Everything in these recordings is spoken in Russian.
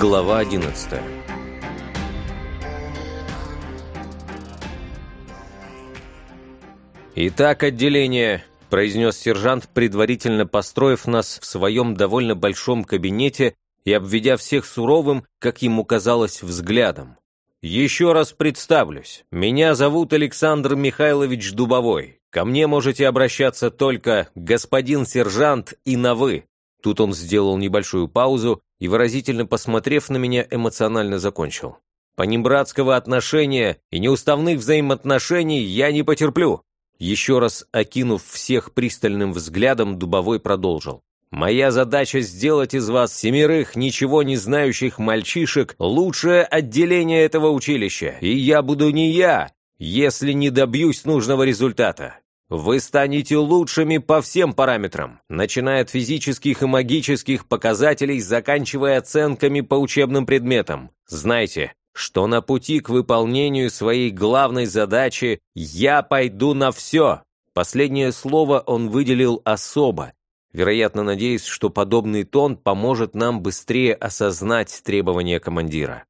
Глава 11 «Итак, отделение», — произнес сержант, предварительно построив нас в своем довольно большом кабинете и обведя всех суровым, как ему казалось, взглядом. «Еще раз представлюсь. Меня зовут Александр Михайлович Дубовой. Ко мне можете обращаться только господин сержант и на «вы». Тут он сделал небольшую паузу и, выразительно посмотрев на меня, эмоционально закончил. «Понебратского отношения и неуставных взаимоотношений я не потерплю!» Еще раз окинув всех пристальным взглядом, Дубовой продолжил. «Моя задача сделать из вас семерых ничего не знающих мальчишек лучшее отделение этого училища, и я буду не я, если не добьюсь нужного результата. Вы станете лучшими по всем параметрам, начиная от физических и магических показателей, заканчивая оценками по учебным предметам. Знайте, что на пути к выполнению своей главной задачи я пойду на все. Последнее слово он выделил особо, вероятно, надеясь, что подобный тон поможет нам быстрее осознать требования командира.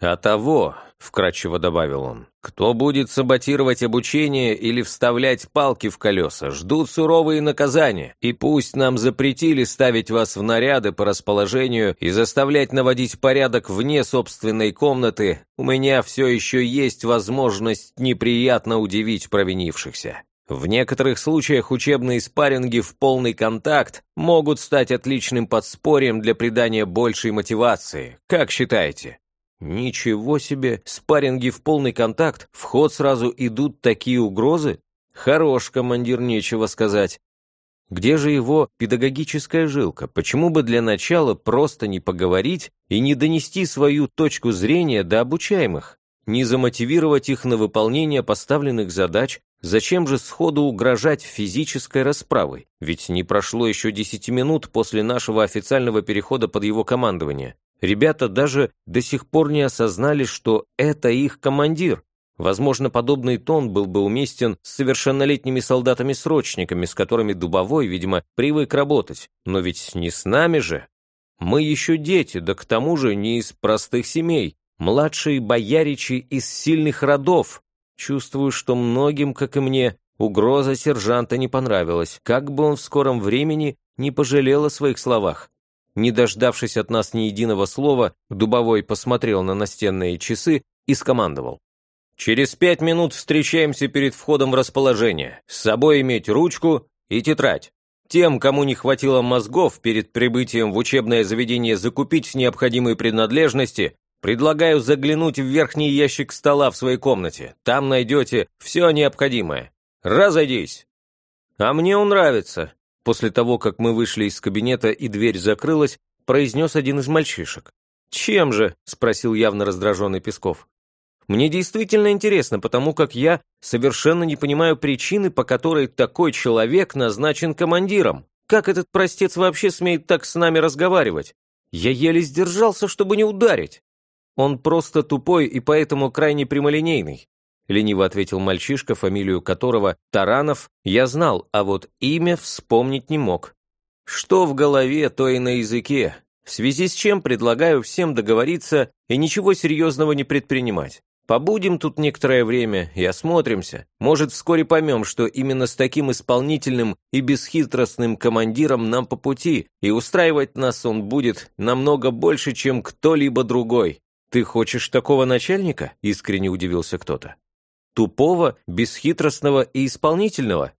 «А того», — вкратчиво добавил он, — «кто будет саботировать обучение или вставлять палки в колеса, ждут суровые наказания, и пусть нам запретили ставить вас в наряды по расположению и заставлять наводить порядок вне собственной комнаты, у меня все еще есть возможность неприятно удивить провинившихся». В некоторых случаях учебные спарринги в полный контакт могут стать отличным подспорьем для придания большей мотивации. Как считаете? Ничего себе, спарринги в полный контакт, в ход сразу идут такие угрозы? Хорош командир, нечего сказать. Где же его педагогическая жилка? Почему бы для начала просто не поговорить и не донести свою точку зрения до обучаемых? Не замотивировать их на выполнение поставленных задач? Зачем же сходу угрожать физической расправой? Ведь не прошло еще десяти минут после нашего официального перехода под его командование. Ребята даже до сих пор не осознали, что это их командир. Возможно, подобный тон был бы уместен с совершеннолетними солдатами-срочниками, с которыми Дубовой, видимо, привык работать. Но ведь не с нами же. Мы еще дети, да к тому же не из простых семей. Младшие бояричи из сильных родов. Чувствую, что многим, как и мне, угроза сержанта не понравилась, как бы он в скором времени не пожалел о своих словах. Не дождавшись от нас ни единого слова, Дубовой посмотрел на настенные часы и скомандовал. «Через пять минут встречаемся перед входом в расположение. С собой иметь ручку и тетрадь. Тем, кому не хватило мозгов перед прибытием в учебное заведение закупить необходимые принадлежности, предлагаю заглянуть в верхний ящик стола в своей комнате. Там найдете все необходимое. Разойдись!» «А мне он нравится», После того, как мы вышли из кабинета и дверь закрылась, произнес один из мальчишек. «Чем же?» – спросил явно раздраженный Песков. «Мне действительно интересно, потому как я совершенно не понимаю причины, по которой такой человек назначен командиром. Как этот простец вообще смеет так с нами разговаривать? Я еле сдержался, чтобы не ударить. Он просто тупой и поэтому крайне прямолинейный лениво ответил мальчишка, фамилию которого Таранов я знал, а вот имя вспомнить не мог. Что в голове, то и на языке, в связи с чем предлагаю всем договориться и ничего серьезного не предпринимать. Побудем тут некоторое время и осмотримся. Может, вскоре поймем, что именно с таким исполнительным и бесхитростным командиром нам по пути, и устраивать нас он будет намного больше, чем кто-либо другой. «Ты хочешь такого начальника?» – искренне удивился кто-то тупого, бесхитростного и исполнительного.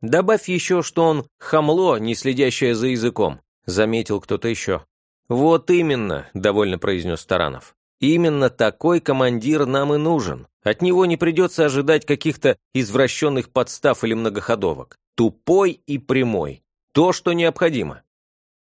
Добавь еще, что он хамло, не следящее за языком, заметил кто-то еще. Вот именно, довольно произнес Таранов. Именно такой командир нам и нужен. От него не придется ожидать каких-то извращенных подстав или многоходовок. Тупой и прямой. То, что необходимо.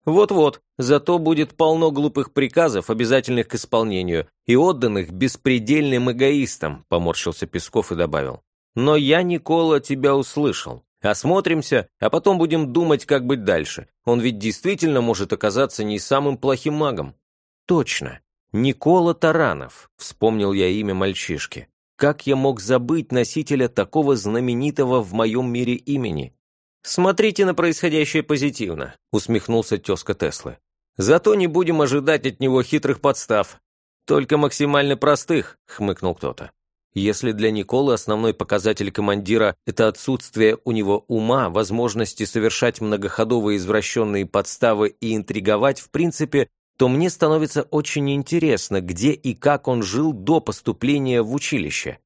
Вот-вот, зато будет полно глупых приказов, обязательных к исполнению, и отданных беспредельным эгоистам, поморщился Песков и добавил. Но я, Никола, тебя услышал. Осмотримся, а потом будем думать, как быть дальше. Он ведь действительно может оказаться не самым плохим магом. Точно. Никола Таранов, вспомнил я имя мальчишки. Как я мог забыть носителя такого знаменитого в моем мире имени? «Смотрите на происходящее позитивно», — усмехнулся тезка Теслы. Зато не будем ожидать от него хитрых подстав. Только максимально простых, хмыкнул кто-то. Если для Николы основной показатель командира – это отсутствие у него ума, возможности совершать многоходовые извращенные подставы и интриговать, в принципе, то мне становится очень интересно, где и как он жил до поступления в училище.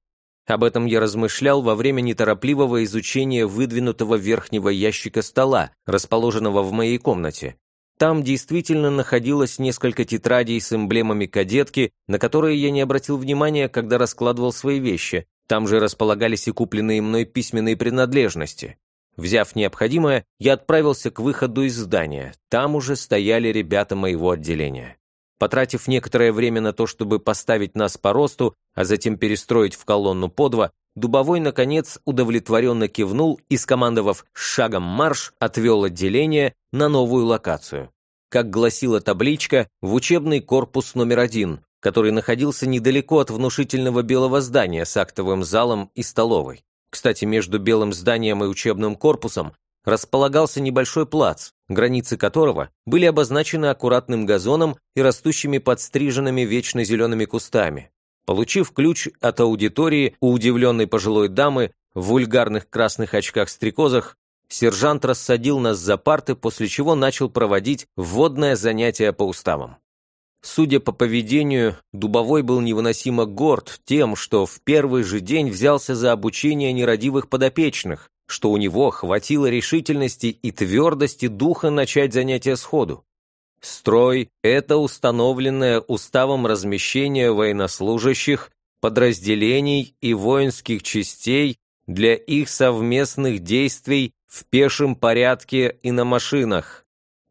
Об этом я размышлял во время неторопливого изучения выдвинутого верхнего ящика стола, расположенного в моей комнате. Там действительно находилось несколько тетрадей с эмблемами кадетки, на которые я не обратил внимания, когда раскладывал свои вещи. Там же располагались и купленные мной письменные принадлежности. Взяв необходимое, я отправился к выходу из здания. Там уже стояли ребята моего отделения. Потратив некоторое время на то, чтобы поставить нас по росту, а затем перестроить в колонну по два, Дубовой, наконец, удовлетворенно кивнул и, скомандовав «шагом марш», отвел отделение на новую локацию. Как гласила табличка, в учебный корпус номер один, который находился недалеко от внушительного белого здания с актовым залом и столовой. Кстати, между белым зданием и учебным корпусом располагался небольшой плац, границы которого были обозначены аккуратным газоном и растущими подстриженными вечно зелеными кустами. Получив ключ от аудитории у удивленной пожилой дамы в вульгарных красных очках-стрекозах, сержант рассадил нас за парты, после чего начал проводить вводное занятие по уставам. Судя по поведению, Дубовой был невыносимо горд тем, что в первый же день взялся за обучение нерадивых подопечных, что у него хватило решительности и твердости духа начать занятия сходу. Строй – это установленное уставом размещение военнослужащих, подразделений и воинских частей для их совместных действий в пешем порядке и на машинах.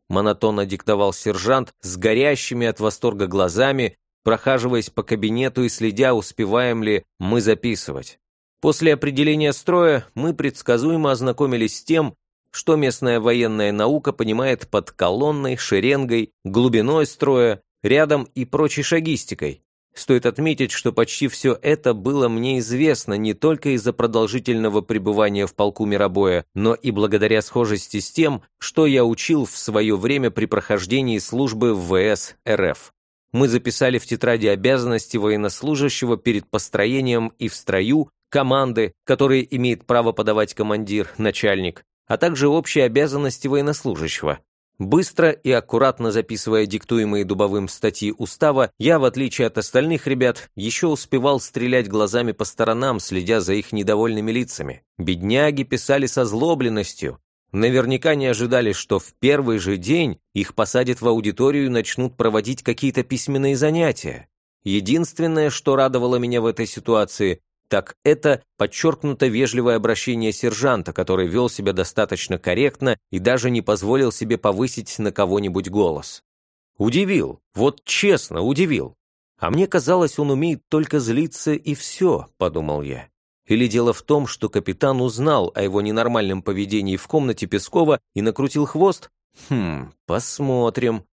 Монотонно диктовал сержант с горящими от восторга глазами, прохаживаясь по кабинету и следя, успеваем ли мы записывать. После определения строя мы предсказуемо ознакомились с тем, что местная военная наука понимает под колонной, шеренгой, глубиной строя, рядом и прочей шагистикой. Стоит отметить, что почти все это было мне известно не только из-за продолжительного пребывания в полку миробоя, но и благодаря схожести с тем, что я учил в свое время при прохождении службы в ВС РФ. Мы записали в тетради обязанности военнослужащего перед построением и в строю команды, которые имеет право подавать командир, начальник, а также общие обязанности военнослужащего. Быстро и аккуратно записывая диктуемые дубовым статьи устава, я, в отличие от остальных ребят, еще успевал стрелять глазами по сторонам, следя за их недовольными лицами. Бедняги писали со злобленностью. Наверняка не ожидали, что в первый же день их посадят в аудиторию и начнут проводить какие-то письменные занятия. Единственное, что радовало меня в этой ситуации, так это подчеркнуто вежливое обращение сержанта, который вел себя достаточно корректно и даже не позволил себе повысить на кого-нибудь голос. Удивил, вот честно, удивил. А мне казалось, он умеет только злиться и все, подумал я. Или дело в том, что капитан узнал о его ненормальном поведении в комнате Пескова и накрутил хвост? Хм, посмотрим.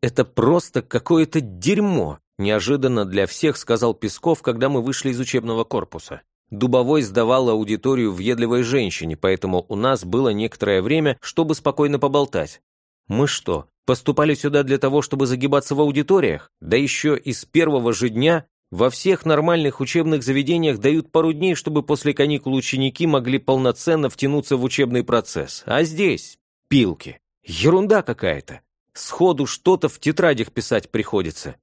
Это просто какое-то дерьмо. Неожиданно для всех сказал Песков, когда мы вышли из учебного корпуса. Дубовой сдавал аудиторию въедливой женщине, поэтому у нас было некоторое время, чтобы спокойно поболтать. Мы что, поступали сюда для того, чтобы загибаться в аудиториях? Да еще и с первого же дня во всех нормальных учебных заведениях дают пару дней, чтобы после каникул ученики могли полноценно втянуться в учебный процесс. А здесь пилки. Ерунда какая-то. Сходу что-то в тетрадях писать приходится.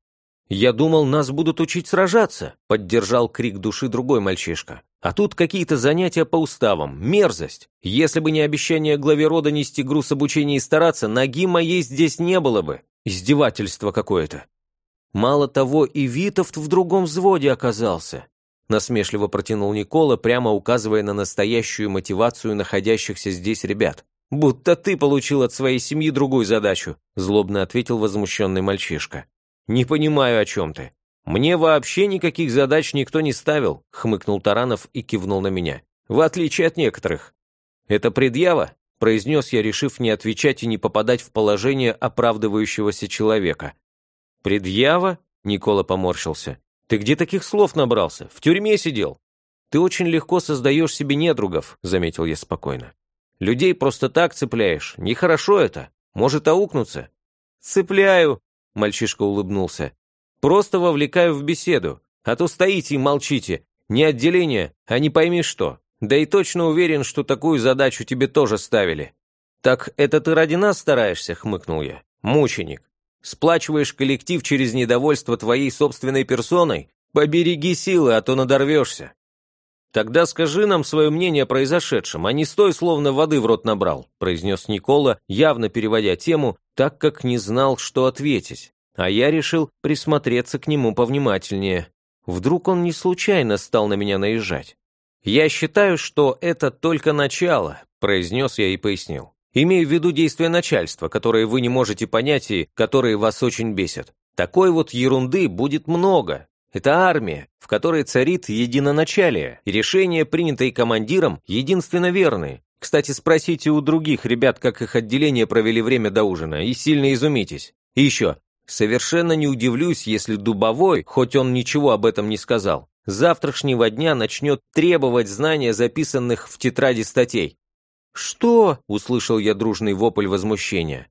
«Я думал, нас будут учить сражаться», — поддержал крик души другой мальчишка. «А тут какие-то занятия по уставам. Мерзость. Если бы не обещание главе рода нести груз обучения и стараться, ноги моей здесь не было бы. Издевательство какое-то». Мало того, и Витовт в другом взводе оказался. Насмешливо протянул Никола, прямо указывая на настоящую мотивацию находящихся здесь ребят. «Будто ты получил от своей семьи другую задачу», злобно ответил возмущенный мальчишка. «Не понимаю, о чем ты. Мне вообще никаких задач никто не ставил», хмыкнул Таранов и кивнул на меня. «В отличие от некоторых». «Это предъява?» произнес я, решив не отвечать и не попадать в положение оправдывающегося человека. «Предъява?» — Никола поморщился. «Ты где таких слов набрался? В тюрьме сидел?» «Ты очень легко создаешь себе недругов», — заметил я спокойно. «Людей просто так цепляешь. Нехорошо это. Может аукнуться. «Цепляю», — мальчишка улыбнулся. «Просто вовлекаю в беседу, а то стоите и молчите. Не отделение, а не пойми что. Да и точно уверен, что такую задачу тебе тоже ставили». «Так это ты ради нас стараешься?» — хмыкнул я. «Мученик. Сплачиваешь коллектив через недовольство твоей собственной персоной? Побереги силы, а то надорвешься». «Тогда скажи нам свое мнение о произошедшем, а не стой, словно воды в рот набрал», произнес Никола, явно переводя тему, так как не знал, что ответить. А я решил присмотреться к нему повнимательнее. Вдруг он не случайно стал на меня наезжать. «Я считаю, что это только начало», произнес я и пояснил. «Имею в виду действия начальства, которые вы не можете понять и которые вас очень бесят. Такой вот ерунды будет много, это армия, в которой царит единоначалие, и решения, принятые командиром, единственно верные. Кстати, спросите у других ребят, как их отделение провели время до ужина, и сильно изумитесь. И еще, совершенно не удивлюсь, если Дубовой, хоть он ничего об этом не сказал, завтрашнего дня начнет требовать знания записанных в тетради статей. «Что?» – услышал я дружный вопль возмущения.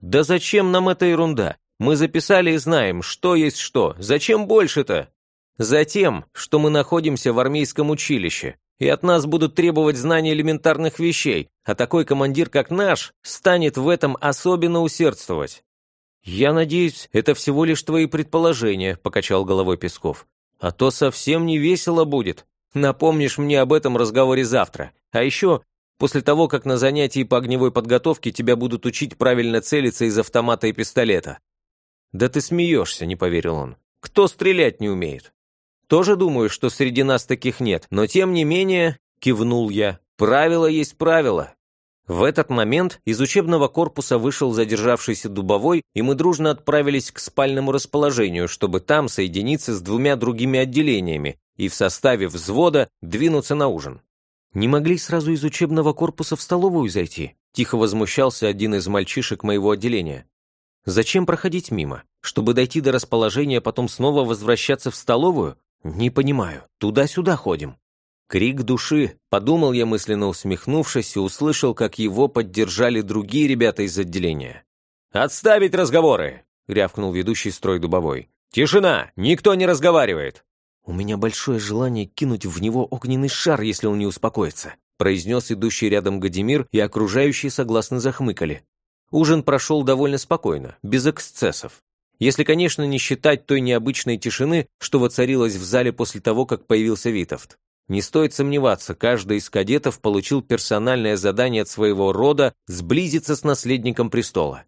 «Да зачем нам эта ерунда? Мы записали и знаем, что есть что. Зачем больше-то? Затем, что мы находимся в армейском училище, и от нас будут требовать знания элементарных вещей, а такой командир, как наш, станет в этом особенно усердствовать. «Я надеюсь, это всего лишь твои предположения», – покачал головой Песков. «А то совсем не весело будет. Напомнишь мне об этом разговоре завтра. А еще, после того, как на занятии по огневой подготовке тебя будут учить правильно целиться из автомата и пистолета. «Да ты смеешься», — не поверил он. «Кто стрелять не умеет?» «Тоже думаю, что среди нас таких нет, но тем не менее», — кивнул я, — «правило есть правило». В этот момент из учебного корпуса вышел задержавшийся дубовой, и мы дружно отправились к спальному расположению, чтобы там соединиться с двумя другими отделениями и в составе взвода двинуться на ужин. «Не могли сразу из учебного корпуса в столовую зайти?» Тихо возмущался один из мальчишек моего отделения. Зачем проходить мимо? Чтобы дойти до расположения, потом снова возвращаться в столовую? Не понимаю. Туда-сюда ходим. Крик души, подумал я мысленно усмехнувшись и услышал, как его поддержали другие ребята из отделения. «Отставить разговоры!» — рявкнул ведущий строй дубовой. «Тишина! Никто не разговаривает!» «У меня большое желание кинуть в него огненный шар, если он не успокоится», произнес идущий рядом Гадимир, и окружающие согласно захмыкали. Ужин прошел довольно спокойно, без эксцессов. Если, конечно, не считать той необычной тишины, что воцарилась в зале после того, как появился Витовт. Не стоит сомневаться, каждый из кадетов получил персональное задание от своего рода сблизиться с наследником престола.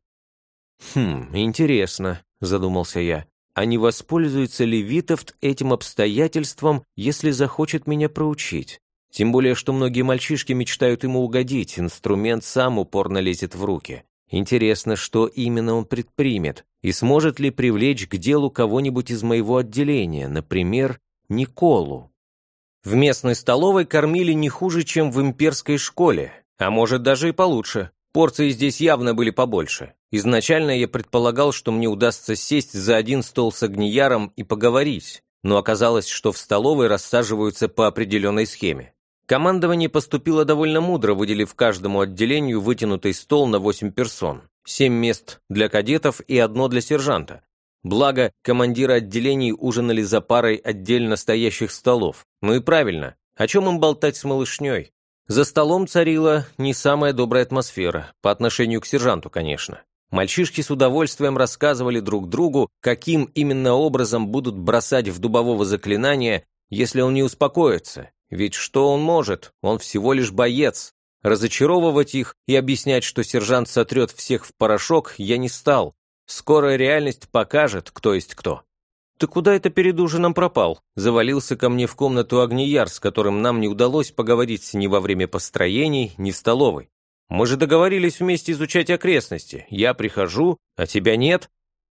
«Хм, интересно», — задумался я. «А не воспользуется ли Витовт этим обстоятельством, если захочет меня проучить? Тем более, что многие мальчишки мечтают ему угодить, инструмент сам упорно лезет в руки. Интересно, что именно он предпримет, и сможет ли привлечь к делу кого-нибудь из моего отделения, например, Николу. В местной столовой кормили не хуже, чем в имперской школе, а может даже и получше. Порции здесь явно были побольше. Изначально я предполагал, что мне удастся сесть за один стол с огнияром и поговорить, но оказалось, что в столовой рассаживаются по определенной схеме. Командование поступило довольно мудро, выделив каждому отделению вытянутый стол на 8 персон, 7 мест для кадетов и одно для сержанта. Благо, командиры отделений ужинали за парой отдельно стоящих столов. Ну и правильно, о чем им болтать с малышней? За столом царила не самая добрая атмосфера, по отношению к сержанту, конечно. Мальчишки с удовольствием рассказывали друг другу, каким именно образом будут бросать в дубового заклинания, если он не успокоится, ведь что он может? Он всего лишь боец. Разочаровывать их и объяснять, что сержант сотрет всех в порошок, я не стал. Скорая реальность покажет, кто есть кто. «Ты куда это перед ужином пропал?» Завалился ко мне в комнату Агнияр, с которым нам не удалось поговорить ни во время построений, ни в столовой. «Мы же договорились вместе изучать окрестности. Я прихожу, а тебя нет».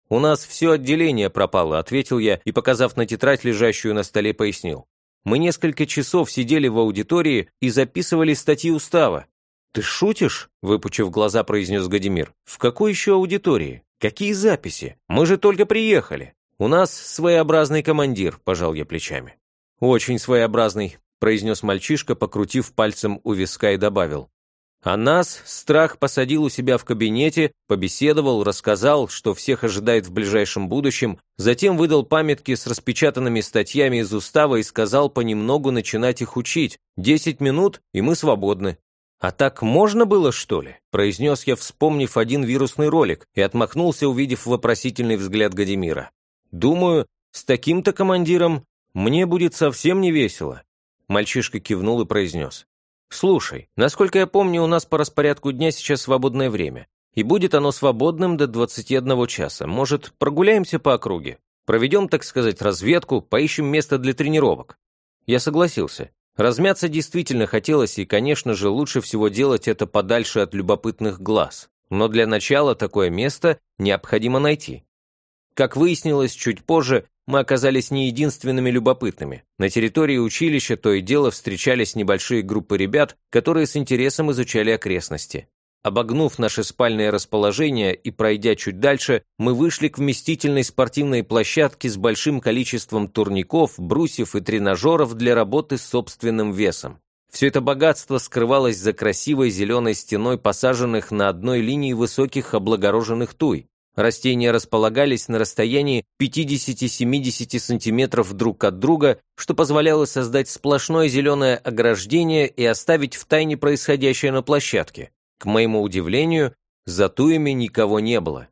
«У нас все отделение пропало», — ответил я и, показав на тетрадь, лежащую на столе, пояснил. Мы несколько часов сидели в аудитории и записывали статьи устава. «Ты шутишь?» – выпучив глаза, произнес Гадимир. «В какой еще аудитории? Какие записи? Мы же только приехали. У нас своеобразный командир», – пожал я плечами. «Очень своеобразный», – произнес мальчишка, покрутив пальцем у виска и добавил. А нас страх посадил у себя в кабинете, побеседовал, рассказал, что всех ожидает в ближайшем будущем, затем выдал памятки с распечатанными статьями из устава и сказал понемногу начинать их учить. Десять минут, и мы свободны. «А так можно было, что ли?» – произнес я, вспомнив один вирусный ролик, и отмахнулся, увидев вопросительный взгляд Гадимира. «Думаю, с таким-то командиром мне будет совсем не весело». Мальчишка кивнул и произнес. «Слушай, насколько я помню, у нас по распорядку дня сейчас свободное время, и будет оно свободным до 21 часа. Может, прогуляемся по округе? Проведем, так сказать, разведку, поищем место для тренировок?» Я согласился. Размяться действительно хотелось, и, конечно же, лучше всего делать это подальше от любопытных глаз. Но для начала такое место необходимо найти. Как выяснилось чуть позже, мы оказались не единственными любопытными. На территории училища то и дело встречались небольшие группы ребят, которые с интересом изучали окрестности. Обогнув наше спальное расположение и пройдя чуть дальше, мы вышли к вместительной спортивной площадке с большим количеством турников, брусьев и тренажеров для работы с собственным весом. Все это богатство скрывалось за красивой зеленой стеной посаженных на одной линии высоких облагороженных туй. Растения располагались на расстоянии 50-70 сантиметров друг от друга, что позволяло создать сплошное зеленое ограждение и оставить в тайне происходящее на площадке. К моему удивлению, за туями никого не было.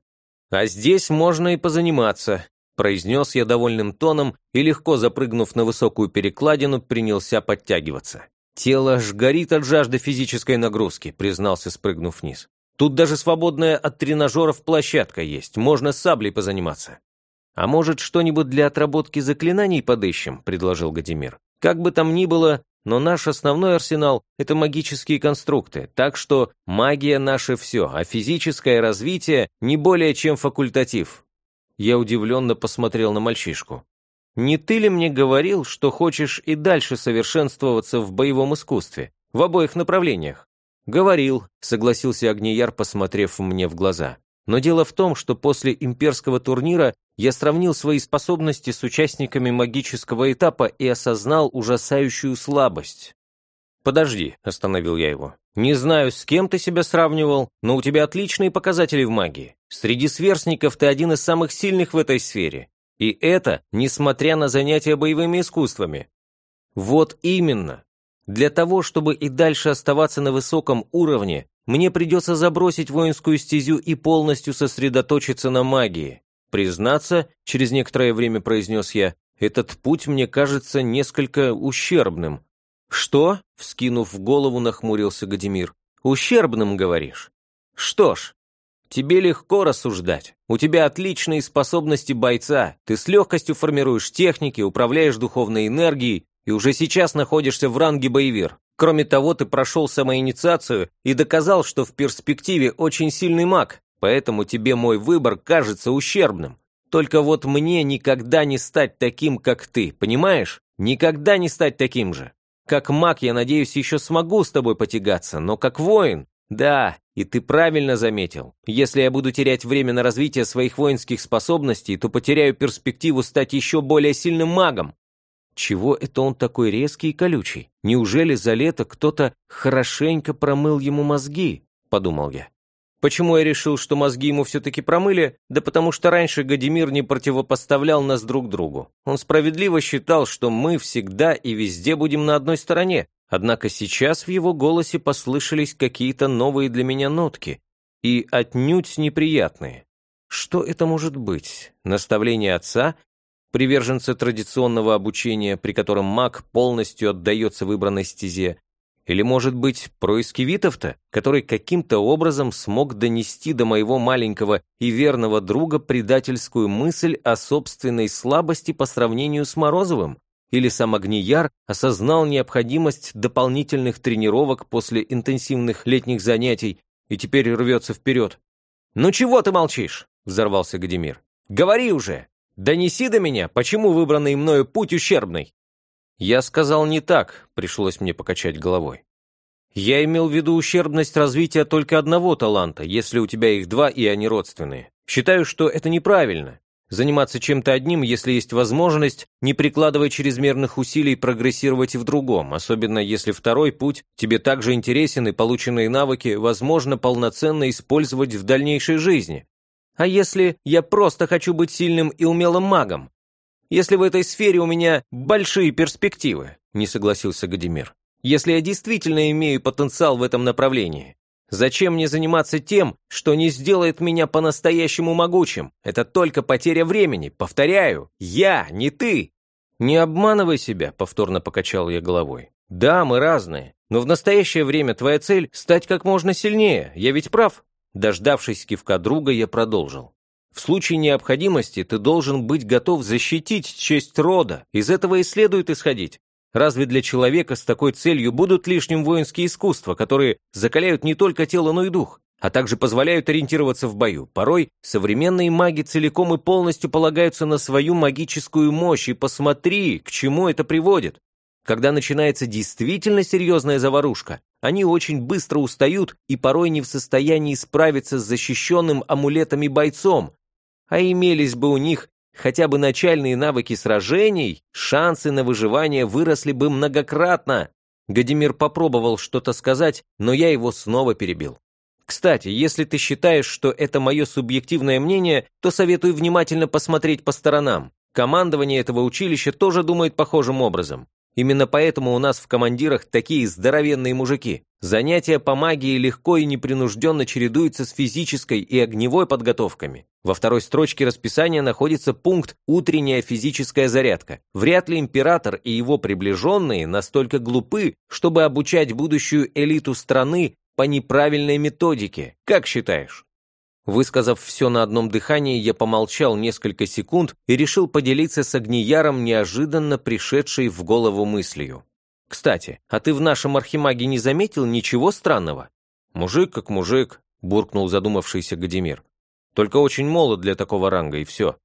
«А здесь можно и позаниматься», произнес я довольным тоном и, легко запрыгнув на высокую перекладину, принялся подтягиваться. «Тело аж горит от жажды физической нагрузки», признался, спрыгнув вниз. Тут даже свободная от тренажеров площадка есть, можно с саблей позаниматься. А может, что-нибудь для отработки заклинаний подыщем, предложил Гадимир. Как бы там ни было, но наш основной арсенал – это магические конструкты, так что магия – наше все, а физическое развитие – не более чем факультатив. Я удивленно посмотрел на мальчишку. «Не ты ли мне говорил, что хочешь и дальше совершенствоваться в боевом искусстве, в обоих направлениях?» «Говорил», — согласился Агнияр, посмотрев мне в глаза. «Но дело в том, что после имперского турнира я сравнил свои способности с участниками магического этапа и осознал ужасающую слабость». «Подожди», — остановил я его. «Не знаю, с кем ты себя сравнивал, но у тебя отличные показатели в магии. Среди сверстников ты один из самых сильных в этой сфере. И это несмотря на занятия боевыми искусствами». «Вот именно. Для того, чтобы и дальше оставаться на высоком уровне, мне придется забросить воинскую стезю и полностью сосредоточиться на магии. Признаться, через некоторое время произнес я, этот путь мне кажется несколько ущербным. Что? Вскинув голову, нахмурился Гадимир. Ущербным, говоришь? Что ж, тебе легко рассуждать. У тебя отличные способности бойца. Ты с легкостью формируешь техники, управляешь духовной энергией, и уже сейчас находишься в ранге боевир. Кроме того, ты прошел самоинициацию и доказал, что в перспективе очень сильный маг, поэтому тебе мой выбор кажется ущербным. Только вот мне никогда не стать таким, как ты, понимаешь? Никогда не стать таким же. Как маг, я надеюсь, еще смогу с тобой потягаться, но как воин... Да, и ты правильно заметил. Если я буду терять время на развитие своих воинских способностей, то потеряю перспективу стать еще более сильным магом. Чего это он такой резкий и колючий? Неужели за лето кто-то хорошенько промыл ему мозги? Подумал я. Почему я решил, что мозги ему все-таки промыли? Да потому что раньше Гадимир не противопоставлял нас друг другу. Он справедливо считал, что мы всегда и везде будем на одной стороне. Однако сейчас в его голосе послышались какие-то новые для меня нотки. И отнюдь неприятные. Что это может быть? Наставление отца приверженца традиционного обучения, при котором маг полностью отдается выбранной стезе, или, может быть, происки Витовта, который каким-то образом смог донести до моего маленького и верного друга предательскую мысль о собственной слабости по сравнению с Морозовым? Или сам Агнияр осознал необходимость дополнительных тренировок после интенсивных летних занятий и теперь рвется вперед? «Ну чего ты молчишь?» — взорвался Гадимир. «Говори уже!» Донеси до меня, почему выбранный мною путь ущербный». Я сказал не так, пришлось мне покачать головой. Я имел в виду ущербность развития только одного таланта, если у тебя их два и они родственные. Считаю, что это неправильно. заниматься чем-то одним, если есть возможность, не прикладывая чрезмерных усилий прогрессировать в другом, особенно если второй путь тебе также интересен и полученные навыки возможно полноценно использовать в дальнейшей жизни. А если я просто хочу быть сильным и умелым магом? Если в этой сфере у меня большие перспективы, не согласился Гадимир. Если я действительно имею потенциал в этом направлении, Зачем мне заниматься тем, что не сделает меня по-настоящему могучим? Это только потеря времени. Повторяю, я, не ты. Не обманывай себя, повторно покачал я головой. Да, мы разные, но в настоящее время твоя цель – стать как можно сильнее. Я ведь прав? Дождавшись кивка друга, я продолжил. В случае необходимости ты должен быть готов защитить честь рода. Из этого и следует исходить. Разве для человека с такой целью будут лишним воинские искусства, которые закаляют не только тело, но и дух, а также позволяют ориентироваться в бою? Порой современные маги целиком и полностью полагаются на свою магическую мощь, и посмотри, к чему это приводит. Когда начинается действительно серьезная заварушка, они очень быстро устают и порой не в состоянии справиться с защищенным амулетами бойцом, а имелись бы у них хотя бы начальные навыки сражений, шансы на выживание выросли бы многократно. Гадимир попробовал что-то сказать, но я его снова перебил. Кстати, если ты считаешь, что это мое субъективное мнение, то советую внимательно посмотреть по сторонам. Командование этого училища тоже думает похожим образом. Именно поэтому у нас в командирах такие здоровенные мужики. Занятия по магии легко и непринужденно чередуются с физической и огневой подготовками. Во второй строчке расписания находится пункт «Утренняя физическая зарядка». Вряд ли император и его приближенные настолько глупы, чтобы обучать будущую элиту страны по неправильной методике. Как считаешь? Высказав все на одном дыхании, я помолчал несколько секунд и решил поделиться с Огнияром неожиданно пришедшей в голову мыслью. «Кстати, а ты в нашем архимаге не заметил ничего странного?» «Мужик как мужик», — буркнул задумавшийся Гадимир. «Только очень молод для такого ранга, и все».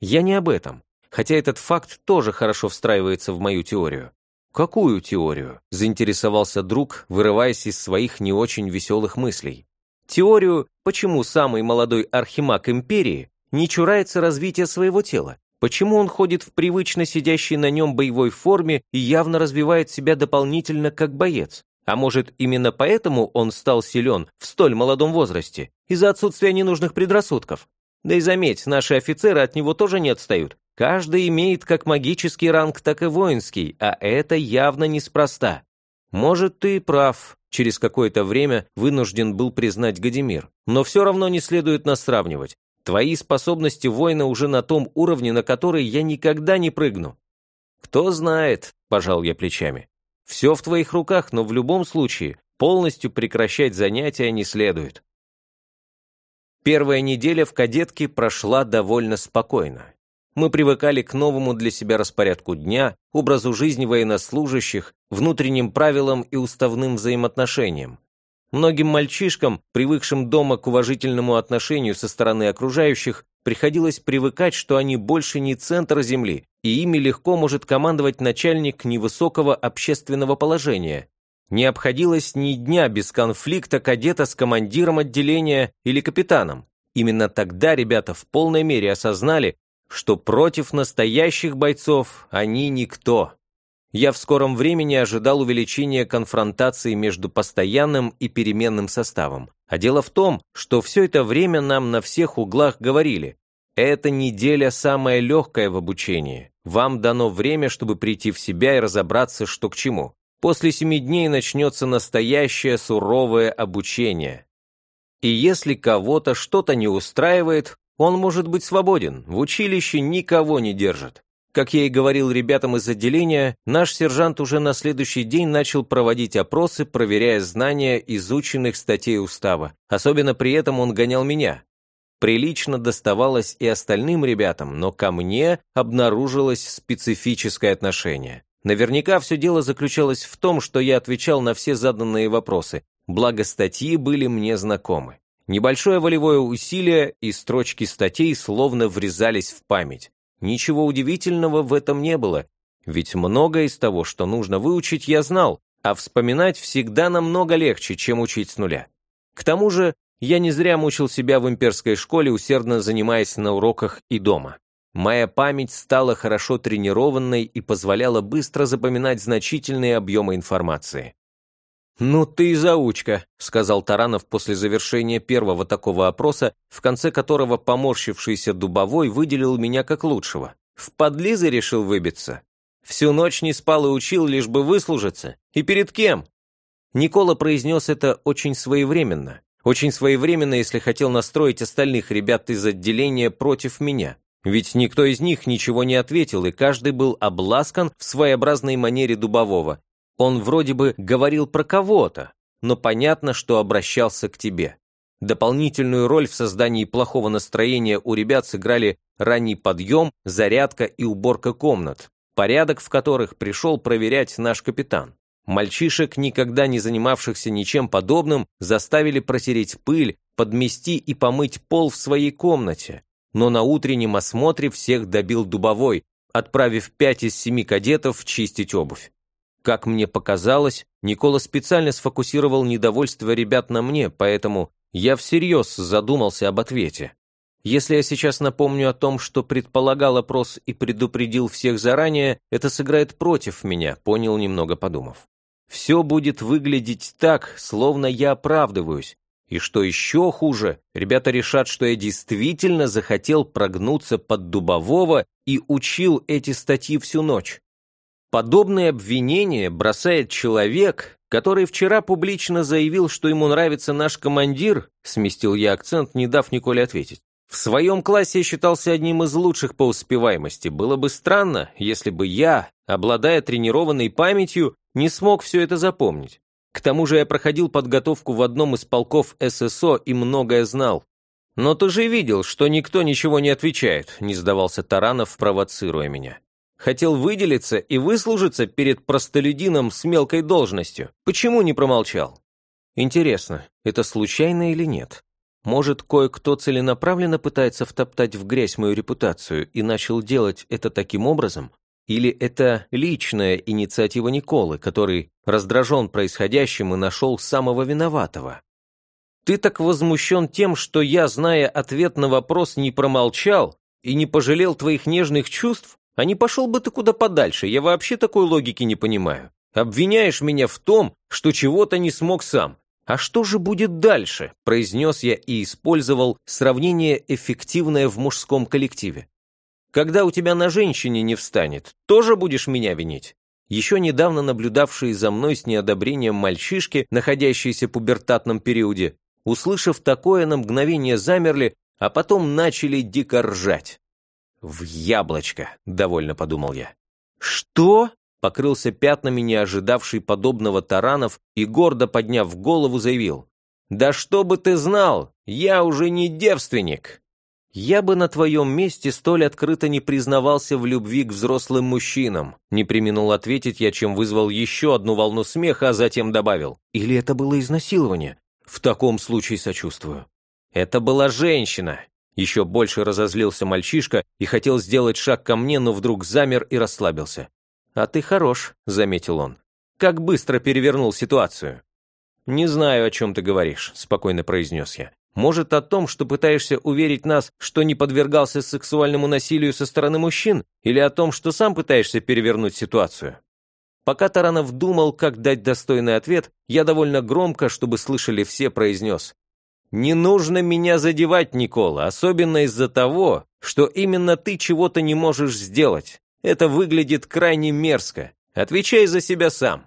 «Я не об этом, хотя этот факт тоже хорошо встраивается в мою теорию». «Какую теорию?» – заинтересовался друг, вырываясь из своих не очень веселых мыслей. Теорию, почему самый молодой архимаг империи не чурается развития своего тела, почему он ходит в привычно сидящей на нем боевой форме и явно развивает себя дополнительно как боец. А может, именно поэтому он стал силен в столь молодом возрасте, из-за отсутствия ненужных предрассудков? Да и заметь, наши офицеры от него тоже не отстают. Каждый имеет как магический ранг, так и воинский, а это явно неспроста. Может, ты прав, через какое-то время вынужден был признать Гадимир. Но все равно не следует нас сравнивать. Твои способности воина уже на том уровне, на который я никогда не прыгну. Кто знает, пожал я плечами. Все в твоих руках, но в любом случае полностью прекращать занятия не следует. Первая неделя в кадетке прошла довольно спокойно. Мы привыкали к новому для себя распорядку дня, образу жизни военнослужащих, внутренним правилам и уставным взаимоотношениям. Многим мальчишкам, привыкшим дома к уважительному отношению со стороны окружающих, приходилось привыкать, что они больше не центр земли, и ими легко может командовать начальник невысокого общественного положения. Не обходилось ни дня без конфликта кадета с командиром отделения или капитаном. Именно тогда ребята в полной мере осознали, что против настоящих бойцов они никто. Я в скором времени ожидал увеличения конфронтации между постоянным и переменным составом. А дело в том, что все это время нам на всех углах говорили, эта неделя самая легкая в обучении. Вам дано время, чтобы прийти в себя и разобраться, что к чему. После семи дней начнется настоящее суровое обучение. И если кого-то что-то не устраивает, он может быть свободен, в училище никого не держат. Как я и говорил ребятам из отделения, наш сержант уже на следующий день начал проводить опросы, проверяя знания изученных статей устава. Особенно при этом он гонял меня. Прилично доставалось и остальным ребятам, но ко мне обнаружилось специфическое отношение. Наверняка все дело заключалось в том, что я отвечал на все заданные вопросы, благо статьи были мне знакомы. Небольшое волевое усилие, и строчки статей словно врезались в память. Ничего удивительного в этом не было, ведь многое из того, что нужно выучить, я знал, а вспоминать всегда намного легче, чем учить с нуля. К тому же, Я не зря мучил себя в имперской школе, усердно занимаясь на уроках и дома. Моя память стала хорошо тренированной и позволяла быстро запоминать значительные объемы информации. «Ну ты и заучка», — сказал Таранов после завершения первого такого опроса, в конце которого поморщившийся Дубовой выделил меня как лучшего. «В подлизы решил выбиться? Всю ночь не спал и учил, лишь бы выслужиться. И перед кем?» Никола произнес это очень своевременно. Очень своевременно, если хотел настроить остальных ребят из отделения против меня. Ведь никто из них ничего не ответил, и каждый был обласкан в своеобразной манере Дубового, он вроде бы говорил про кого-то, но понятно, что обращался к тебе. Дополнительную роль в создании плохого настроения у ребят сыграли ранний подъем, зарядка и уборка комнат, порядок в которых пришел проверять наш капитан. Мальчишек, никогда не занимавшихся ничем подобным, заставили протереть пыль, подмести и помыть пол в своей комнате. Но на утреннем осмотре всех добил дубовой, отправив пять из семи кадетов чистить обувь. Как мне показалось, Никола специально сфокусировал недовольство ребят на мне, поэтому я всерьез задумался об ответе. Если я сейчас напомню о том, что предполагал опрос и предупредил всех заранее, это сыграет против меня, понял немного подумав. Все будет выглядеть так, словно я оправдываюсь. И что еще хуже, ребята решат, что я действительно захотел прогнуться под дубового и учил эти статьи всю ночь. Подобное обвинение бросает человек, который вчера публично заявил, что ему нравится наш командир, сместил я акцент, не дав Николе ответить. В своем классе считался одним из лучших по успеваемости. Было бы странно, если бы я, обладая тренированной памятью, не смог все это запомнить. К тому же я проходил подготовку в одном из полков ССО и многое знал. «Но ты же видел, что никто ничего не отвечает», не сдавался Таранов, провоцируя меня. Хотел выделиться и выслужиться перед простолюдином с мелкой должностью. Почему не промолчал? Интересно, это случайно или нет? Может, кое-кто целенаправленно пытается втоптать в грязь мою репутацию и начал делать это таким образом? Или это личная инициатива Николы, который раздражен происходящим и нашел самого виноватого? Ты так возмущен тем, что я, зная ответ на вопрос, не промолчал и не пожалел твоих нежных чувств? А не пошел бы ты куда подальше, я вообще такой логики не понимаю. Обвиняешь меня в том, что чего-то не смог сам. А что же будет дальше? Произнес я и использовал сравнение эффективное в мужском коллективе. Когда у тебя на женщине не встанет, тоже будешь меня винить? Еще недавно наблюдавшие за мной с неодобрением мальчишки, находящиеся в пубертатном периоде, услышав такое, на мгновение замерли, а потом начали дико ржать. «В яблочко», — довольно подумал я. «Что?» — покрылся пятнами не ожидавший подобного таранов и, гордо подняв голову, заявил. «Да что бы ты знал, я уже не девственник!» «Я бы на твоем месте столь открыто не признавался в любви к взрослым мужчинам», не применул ответить я, чем вызвал еще одну волну смеха, а затем добавил. «Или это было изнасилование?» «В таком случае сочувствую». «Это была женщина, еще больше разозлился мальчишка и хотел сделать шаг ко мне, но вдруг замер и расслабился. «А ты хорош», — заметил он. «Как быстро перевернул ситуацию». «Не знаю, о чем ты говоришь», — спокойно произнес я. «Может, о том, что пытаешься уверить нас, что не подвергался сексуальному насилию со стороны мужчин, или о том, что сам пытаешься перевернуть ситуацию?» Пока Таранов думал, как дать достойный ответ, я довольно громко, чтобы слышали все, произнес. «Не нужно меня задевать, Никола, особенно из-за того, что именно ты чего-то не можешь сделать. Это выглядит крайне мерзко. Отвечай за себя сам».